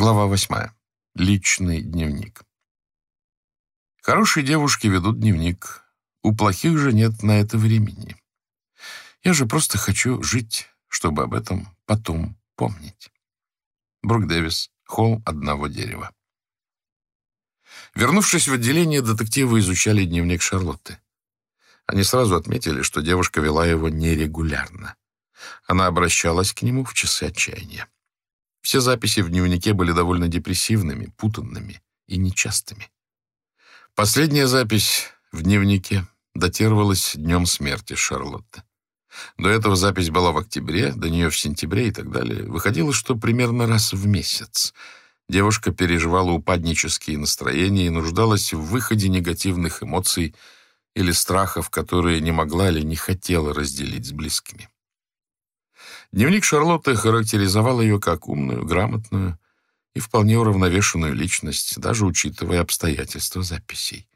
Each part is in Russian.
Глава восьмая. Личный дневник. Хорошие девушки ведут дневник. У плохих же нет на это времени. Я же просто хочу жить, чтобы об этом потом помнить. Брук Дэвис. Холм одного дерева. Вернувшись в отделение, детективы изучали дневник Шарлотты. Они сразу отметили, что девушка вела его нерегулярно. Она обращалась к нему в часы отчаяния. Все записи в дневнике были довольно депрессивными, путанными и нечастыми. Последняя запись в дневнике датировалась днем смерти Шарлотты. До этого запись была в октябре, до нее в сентябре и так далее. Выходило, что примерно раз в месяц девушка переживала упаднические настроения и нуждалась в выходе негативных эмоций или страхов, которые не могла или не хотела разделить с близкими. Дневник Шарлотты характеризовал ее как умную, грамотную и вполне уравновешенную личность, даже учитывая обстоятельства записей.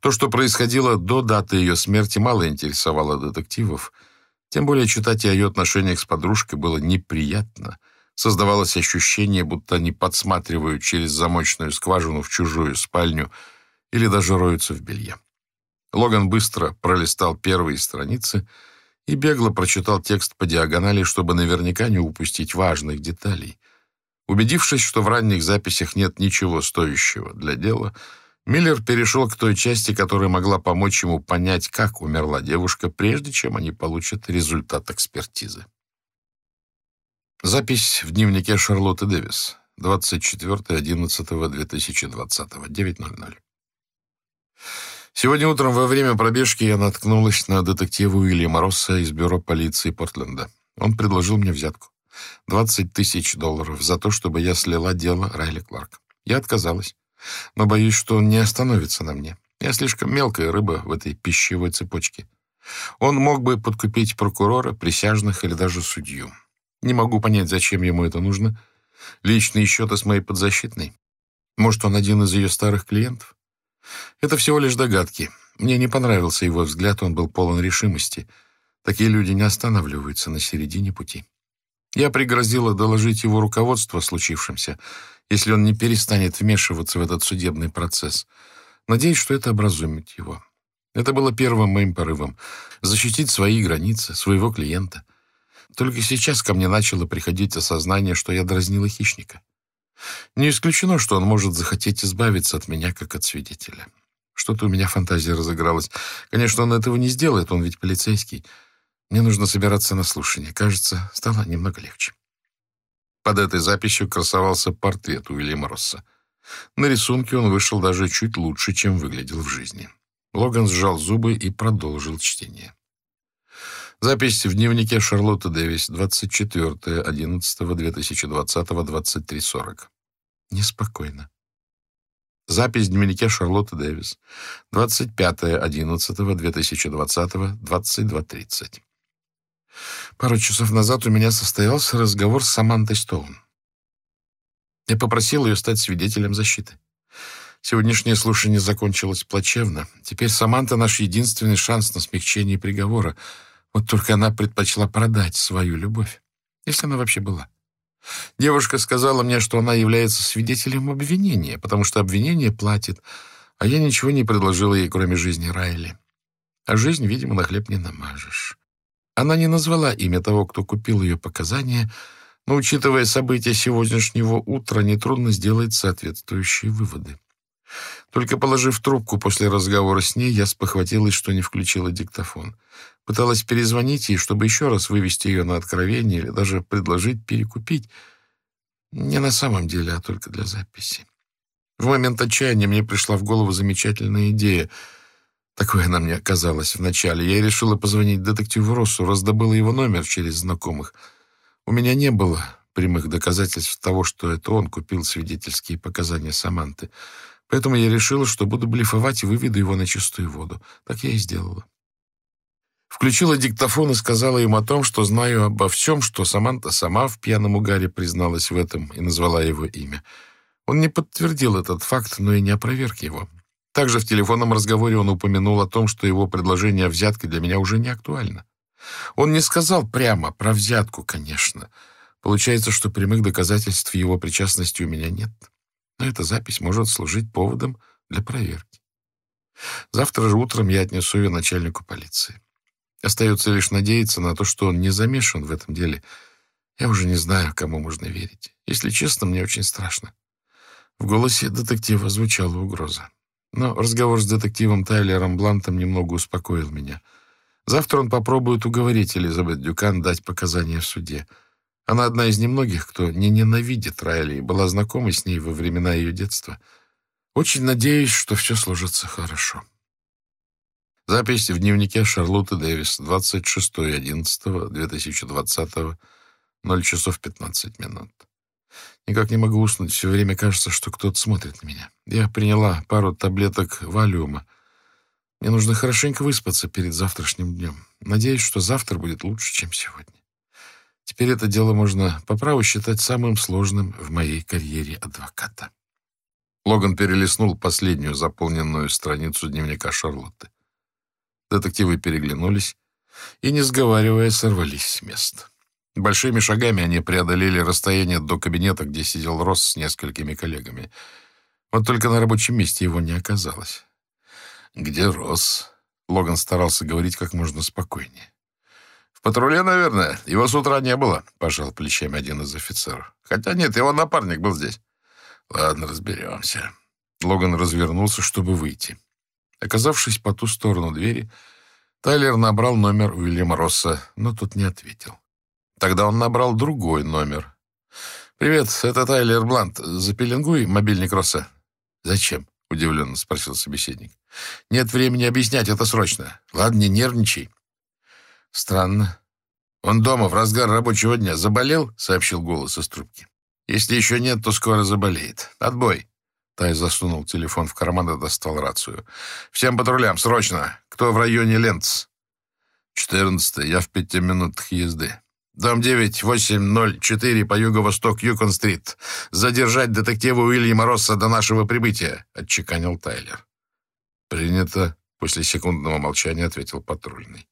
То, что происходило до даты ее смерти, мало интересовало детективов, тем более читать о ее отношениях с подружкой было неприятно. Создавалось ощущение, будто они подсматривают через замочную скважину в чужую спальню или даже роются в белье. Логан быстро пролистал первые страницы — и бегло прочитал текст по диагонали, чтобы наверняка не упустить важных деталей. Убедившись, что в ранних записях нет ничего стоящего для дела, Миллер перешел к той части, которая могла помочь ему понять, как умерла девушка, прежде чем они получат результат экспертизы. Запись в дневнике Шарлотты Дэвис. 24.11.2020. 9.00. Сегодня утром во время пробежки я наткнулась на детектива Уильяма Росса из бюро полиции Портленда. Он предложил мне взятку. 20 тысяч долларов за то, чтобы я слила дело Райли Кларк. Я отказалась, но боюсь, что он не остановится на мне. Я слишком мелкая рыба в этой пищевой цепочке. Он мог бы подкупить прокурора, присяжных или даже судью. Не могу понять, зачем ему это нужно. Личные счеты с моей подзащитной. Может, он один из ее старых клиентов? Это всего лишь догадки. Мне не понравился его взгляд, он был полон решимости. Такие люди не останавливаются на середине пути. Я пригрозила доложить его руководство о случившемся, если он не перестанет вмешиваться в этот судебный процесс. Надеюсь, что это образумит его. Это было первым моим порывом — защитить свои границы, своего клиента. Только сейчас ко мне начало приходить осознание, что я дразнила хищника. Не исключено, что он может захотеть избавиться от меня, как от свидетеля. Что-то у меня фантазия разыгралась. Конечно, он этого не сделает, он ведь полицейский. Мне нужно собираться на слушание. Кажется, стало немного легче. Под этой записью красовался портрет Уильяма Росса. На рисунке он вышел даже чуть лучше, чем выглядел в жизни. Логан сжал зубы и продолжил чтение. Запись в дневнике Шарлотты Дэвис, 24.11.2020, 23.40. Неспокойно. Запись в дневнике Шарлотты Дэвис, 25.11.2020, 22.30. Пару часов назад у меня состоялся разговор с Самантой Стоун. Я попросил ее стать свидетелем защиты. Сегодняшнее слушание закончилось плачевно. Теперь Саманта — наш единственный шанс на смягчение приговора — вот только она предпочла продать свою любовь, если она вообще была. Девушка сказала мне, что она является свидетелем обвинения, потому что обвинение платит, а я ничего не предложила ей, кроме жизни Райли. А жизнь, видимо, на хлеб не намажешь. Она не назвала имя того, кто купил ее показания, но, учитывая события сегодняшнего утра, нетрудно сделать соответствующие выводы. Только положив трубку после разговора с ней, я спохватилась, что не включила диктофон. Пыталась перезвонить ей, чтобы еще раз вывести ее на откровение или даже предложить перекупить. Не на самом деле, а только для записи. В момент отчаяния мне пришла в голову замечательная идея. Такой она мне оказалась вначале. Я решила позвонить детективу Россу, раздобыла его номер через знакомых. У меня не было прямых доказательств того, что это он купил свидетельские показания Саманты. Поэтому я решила, что буду блефовать и выведу его на чистую воду. Так я и сделала. Включила диктофон и сказала им о том, что знаю обо всем, что Саманта сама в пьяном угаре призналась в этом и назвала его имя. Он не подтвердил этот факт, но и не опроверг его. Также в телефонном разговоре он упомянул о том, что его предложение о взятке для меня уже не актуально. Он не сказал прямо про взятку, конечно, Получается, что прямых доказательств его причастности у меня нет. Но эта запись может служить поводом для проверки. Завтра же утром я отнесу ее начальнику полиции. Остается лишь надеяться на то, что он не замешан в этом деле. Я уже не знаю, кому можно верить. Если честно, мне очень страшно. В голосе детектива звучала угроза. Но разговор с детективом Тайлером Блантом немного успокоил меня. Завтра он попробует уговорить Элизабет Дюкан дать показания в суде. Она одна из немногих, кто не ненавидит Райли и была знакома с ней во времена ее детства. Очень надеюсь, что все сложится хорошо. Запись в дневнике Шарлотты Дэвис, 26.11.2020, 0 часов 15 минут. Никак не могу уснуть, все время кажется, что кто-то смотрит на меня. Я приняла пару таблеток валиума. Мне нужно хорошенько выспаться перед завтрашним днем. Надеюсь, что завтра будет лучше, чем сегодня. Теперь это дело можно по праву считать самым сложным в моей карьере адвоката. Логан перелистнул последнюю заполненную страницу дневника Шарлотты. Детективы переглянулись и, не сговаривая, сорвались с места. Большими шагами они преодолели расстояние до кабинета, где сидел Росс с несколькими коллегами. Вот только на рабочем месте его не оказалось. «Где Росс?» Логан старался говорить как можно спокойнее. «В патруле, наверное. Его с утра не было», — пожал плечами один из офицеров. «Хотя нет, его напарник был здесь». «Ладно, разберемся». Логан развернулся, чтобы выйти. Оказавшись по ту сторону двери, Тайлер набрал номер Уильяма Росса, но тот не ответил. Тогда он набрал другой номер. «Привет, это Тайлер Блант. Запеленгуй мобильник Росса». «Зачем?» — удивленно спросил собеседник. «Нет времени объяснять, это срочно. Ладно, не нервничай». «Странно. Он дома в разгар рабочего дня. Заболел?» — сообщил голос из трубки. «Если еще нет, то скоро заболеет. Отбой». Тай засунул телефон в карман и достал рацию. «Всем патрулям, срочно! Кто в районе Ленц?» «Четырнадцатый, я в пяти минутах езды. Дом 9804 по юго-восток Юкон-стрит. Задержать детектива Уильяма Росса до нашего прибытия», — отчеканил Тайлер. «Принято», — после секундного молчания ответил патрульный.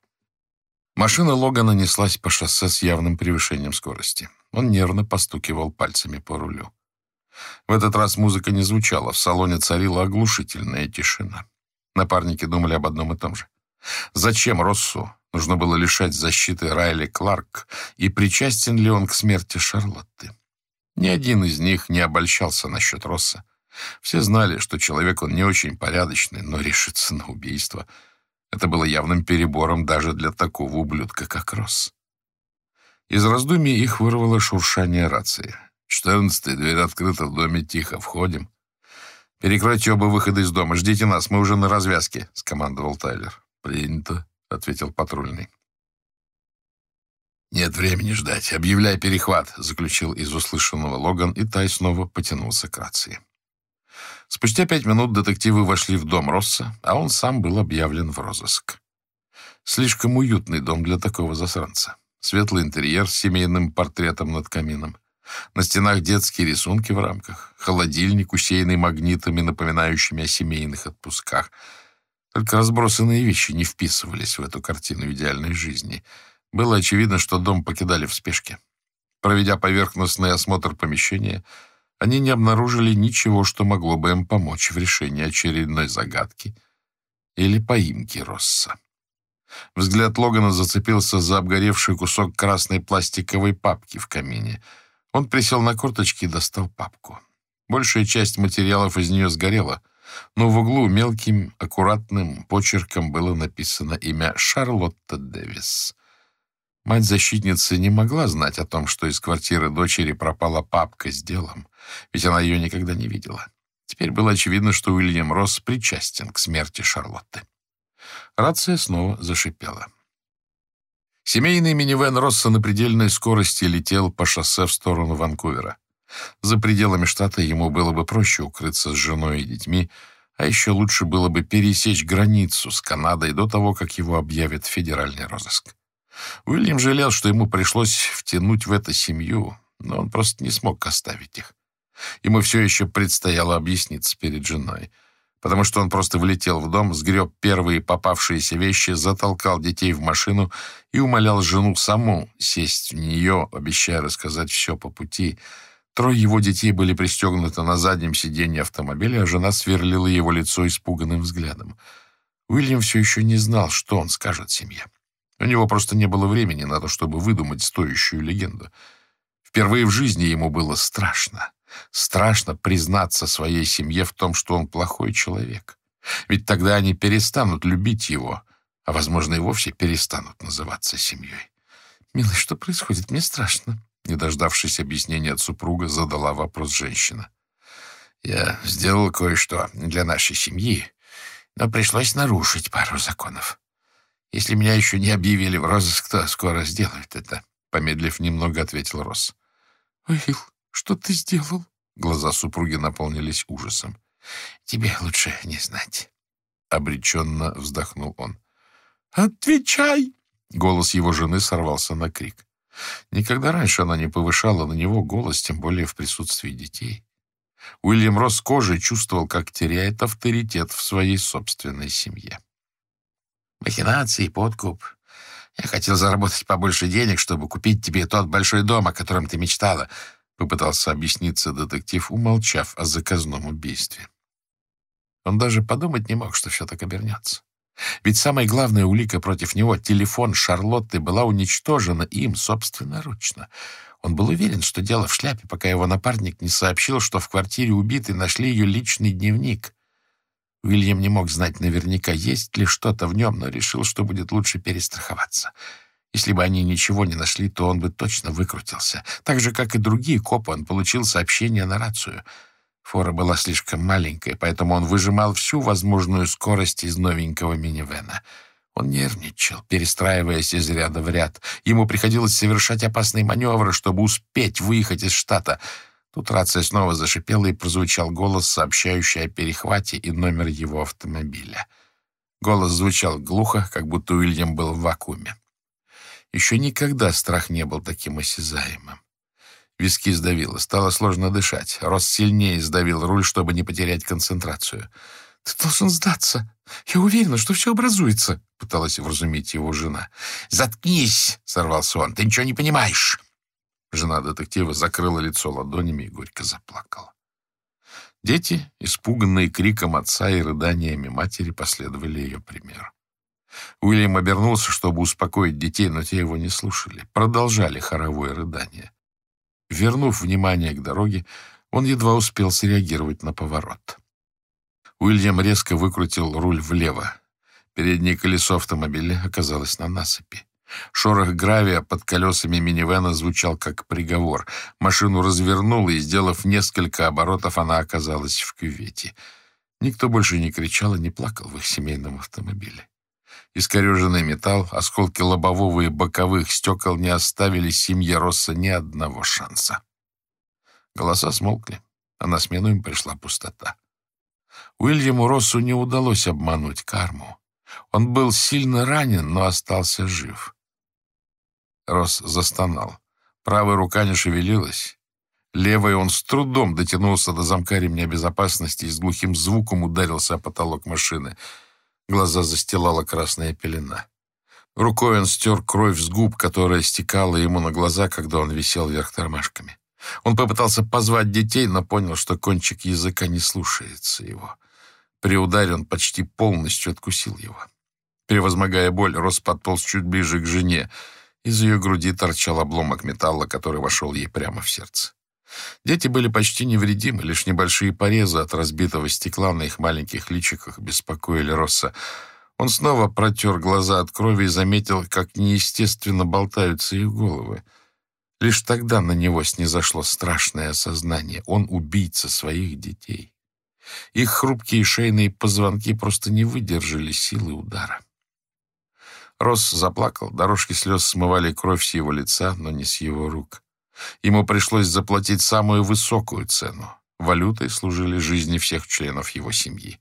Машина Логана неслась по шоссе с явным превышением скорости. Он нервно постукивал пальцами по рулю. В этот раз музыка не звучала, в салоне царила оглушительная тишина. Напарники думали об одном и том же. Зачем Россу нужно было лишать защиты Райли Кларк, и причастен ли он к смерти Шарлотты? Ни один из них не обольщался насчет Росса. Все знали, что человек он не очень порядочный, но решится на убийство. Это было явным перебором даже для такого ублюдка, как Росс. Из раздумий их вырвало шуршание рации. Четырнадцатый, дверь открыта, в доме тихо, входим. Перекройте оба выхода из дома, ждите нас, мы уже на развязке, скомандовал Тайлер. Принято, ответил патрульный. «Нет времени ждать. Объявляй перехват», — заключил из услышанного Логан, и Тай снова потянулся к рации. Спустя пять минут детективы вошли в дом Росса, а он сам был объявлен в розыск. Слишком уютный дом для такого засранца. Светлый интерьер с семейным портретом над камином. На стенах детские рисунки в рамках, холодильник, усеянный магнитами, напоминающими о семейных отпусках. Только разбросанные вещи не вписывались в эту картину идеальной жизни. Было очевидно, что дом покидали в спешке. Проведя поверхностный осмотр помещения, они не обнаружили ничего, что могло бы им помочь в решении очередной загадки или поимки Росса. Взгляд Логана зацепился за обгоревший кусок красной пластиковой папки в камине — он присел на корточки и достал папку. Большая часть материалов из нее сгорела, но в углу мелким, аккуратным почерком было написано имя Шарлотта Дэвис. Мать-защитницы не могла знать о том, что из квартиры дочери пропала папка с делом, ведь она ее никогда не видела. Теперь было очевидно, что Уильям Росс причастен к смерти Шарлотты. Рация снова зашипела. Семейный минивэн Росса на предельной скорости летел по шоссе в сторону Ванкувера. За пределами штата ему было бы проще укрыться с женой и детьми, а еще лучше было бы пересечь границу с Канадой до того, как его объявят федеральный розыск. Уильям жалел, что ему пришлось втянуть в это семью, но он просто не смог оставить их. Ему все еще предстояло объясниться перед женой. Потому что он просто влетел в дом, сгреб первые попавшиеся вещи, затолкал детей в машину и умолял жену саму сесть в нее, обещая рассказать все по пути. Трое его детей были пристегнуты на заднем сиденье автомобиля, а жена сверлила его лицо испуганным взглядом. Уильям все еще не знал, что он скажет семье. У него просто не было времени на то, чтобы выдумать стоящую легенду. Впервые в жизни ему было страшно. Страшно признаться своей семье в том, что он плохой человек. Ведь тогда они перестанут любить его, а, возможно, и вовсе перестанут называться семьей. «Милый, что происходит? Мне страшно». Не дождавшись объяснения от супруга, задала вопрос женщина. «Я сделал кое-что для нашей семьи, но пришлось нарушить пару законов. Если меня еще не объявили в розыск, то скоро сделают это», — помедлив немного, ответил Росс. «Уилл, что ты сделал?» Глаза супруги наполнились ужасом. «Тебе лучше не знать», — обреченно вздохнул он. «Отвечай!» Голос его жены сорвался на крик. Никогда раньше она не повышала на него голос, тем более в присутствии детей. Уильям Росс кожей чувствовал, как теряет авторитет в своей собственной семье. «Махинации, подкуп. Я хотел заработать побольше денег, чтобы купить тебе тот большой дом, о котором ты мечтала», — попытался объясниться детектив, умолчав о заказном убийстве. Он даже подумать не мог, что все так обернется. Ведь самая главная улика против него, телефон Шарлотты, была уничтожена им собственноручно. Он был уверен, что дело в шляпе, пока его напарник не сообщил, что в квартире убитой нашли ее личный дневник. Уильям не мог знать наверняка, есть ли что-то в нем, но решил, что будет лучше перестраховаться. Если бы они ничего не нашли, то он бы точно выкрутился. Так же, как и другие копы, он получил сообщение на рацию — Фора была слишком маленькой, поэтому он выжимал всю возможную скорость из новенького минивэна. Он нервничал, перестраиваясь из ряда в ряд. Ему приходилось совершать опасные маневры, чтобы успеть выехать из штата. Тут рация снова зашипела, и прозвучал голос, сообщающий о перехвате и номер его автомобиля. Голос звучал глухо, как будто Уильям был в вакууме. Еще никогда страх не был таким осязаемым. Виски сдавило, стало сложно дышать. Рос сильнее сдавил руль, чтобы не потерять концентрацию. «Ты должен сдаться. Я уверена, что все образуется», — пыталась вразумить его жена. «Заткнись!» — сорвался он. «Ты ничего не понимаешь!» Жена детектива закрыла лицо ладонями и горько заплакала. Дети, испуганные криком отца и рыданиями матери, последовали ее примеру. Уильям обернулся, чтобы успокоить детей, но те его не слушали, продолжали хоровое рыдание. Вернув внимание к дороге, он едва успел среагировать на поворот. Уильям резко выкрутил руль влево. Переднее колесо автомобиля оказалось на насыпи. Шорох гравия под колесами минивэна звучал как приговор. Машину развернуло, и, сделав несколько оборотов, она оказалась в кювете. Никто больше не кричал и не плакал в их семейном автомобиле. Искореженный металл, осколки лобового и боковых стекол не оставили семье Росса ни одного шанса. Голоса смолкли, а на смену им пришла пустота. Уильяму Россу не удалось обмануть карму. Он был сильно ранен, но остался жив. Росс застонал. Правая рука не шевелилась. Левой он с трудом дотянулся до замка ремня безопасности и с глухим звуком ударился о потолок машины — Глаза застилала красная пелена. Рукой он стер кровь с губ, которая стекала ему на глаза, когда он висел вверх тормашками. Он попытался позвать детей, но понял, что кончик языка не слушается его. При ударе он почти полностью откусил его. Превозмогая боль, Рос подполз чуть ближе к жене. Из ее груди торчал обломок металла, который вошел ей прямо в сердце. Дети были почти невредимы, лишь небольшие порезы от разбитого стекла на их маленьких личиках беспокоили Росса. Он снова протер глаза от крови и заметил, как неестественно болтаются их головы. Лишь тогда на него снизошло страшное осознание. Он убийца своих детей. Их хрупкие шейные позвонки просто не выдержали силы удара. Росс заплакал, дорожки слез смывали кровь с его лица, но не с его рук. Ему пришлось заплатить самую высокую цену. Валютой служили жизни всех членов его семьи.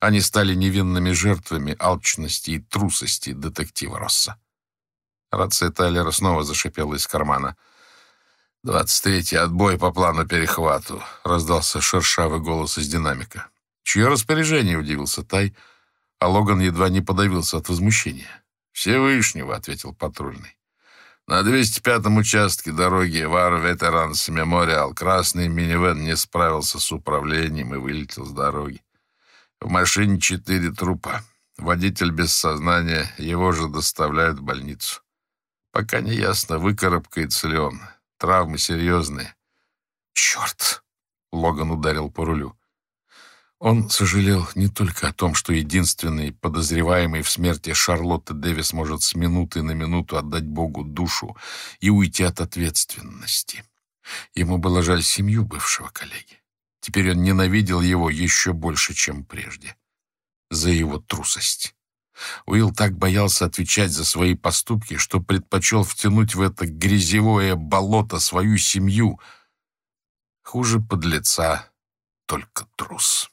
Они стали невинными жертвами алчности и трусости детектива Росса. Рация Тайлера снова зашипела из кармана. «Двадцать третий отбой по плану перехвату», — раздался шершавый голос из динамика. «Чье распоряжение?» — удивился Тай, а Логан едва не подавился от возмущения. «Всевышнего», — ответил патрульный. На 205-м участке дороги Вар Ветеранс Мемориал красный минивэн не справился с управлением и вылетел с дороги. В машине четыре трупа. Водитель без сознания, его же доставляют в больницу. Пока не ясно, выкарабкается ли он. Травмы серьезные. «Черт!» — Логан ударил по рулю. Он сожалел не только о том, что единственный подозреваемый в смерти Шарлотты Дэвис может с минуты на минуту отдать Богу душу и уйти от ответственности. Ему было жаль семью бывшего коллеги. Теперь он ненавидел его еще больше, чем прежде. За его трусость. Уилл так боялся отвечать за свои поступки, что предпочел втянуть в это грязевое болото свою семью. Хуже подлеца только трус.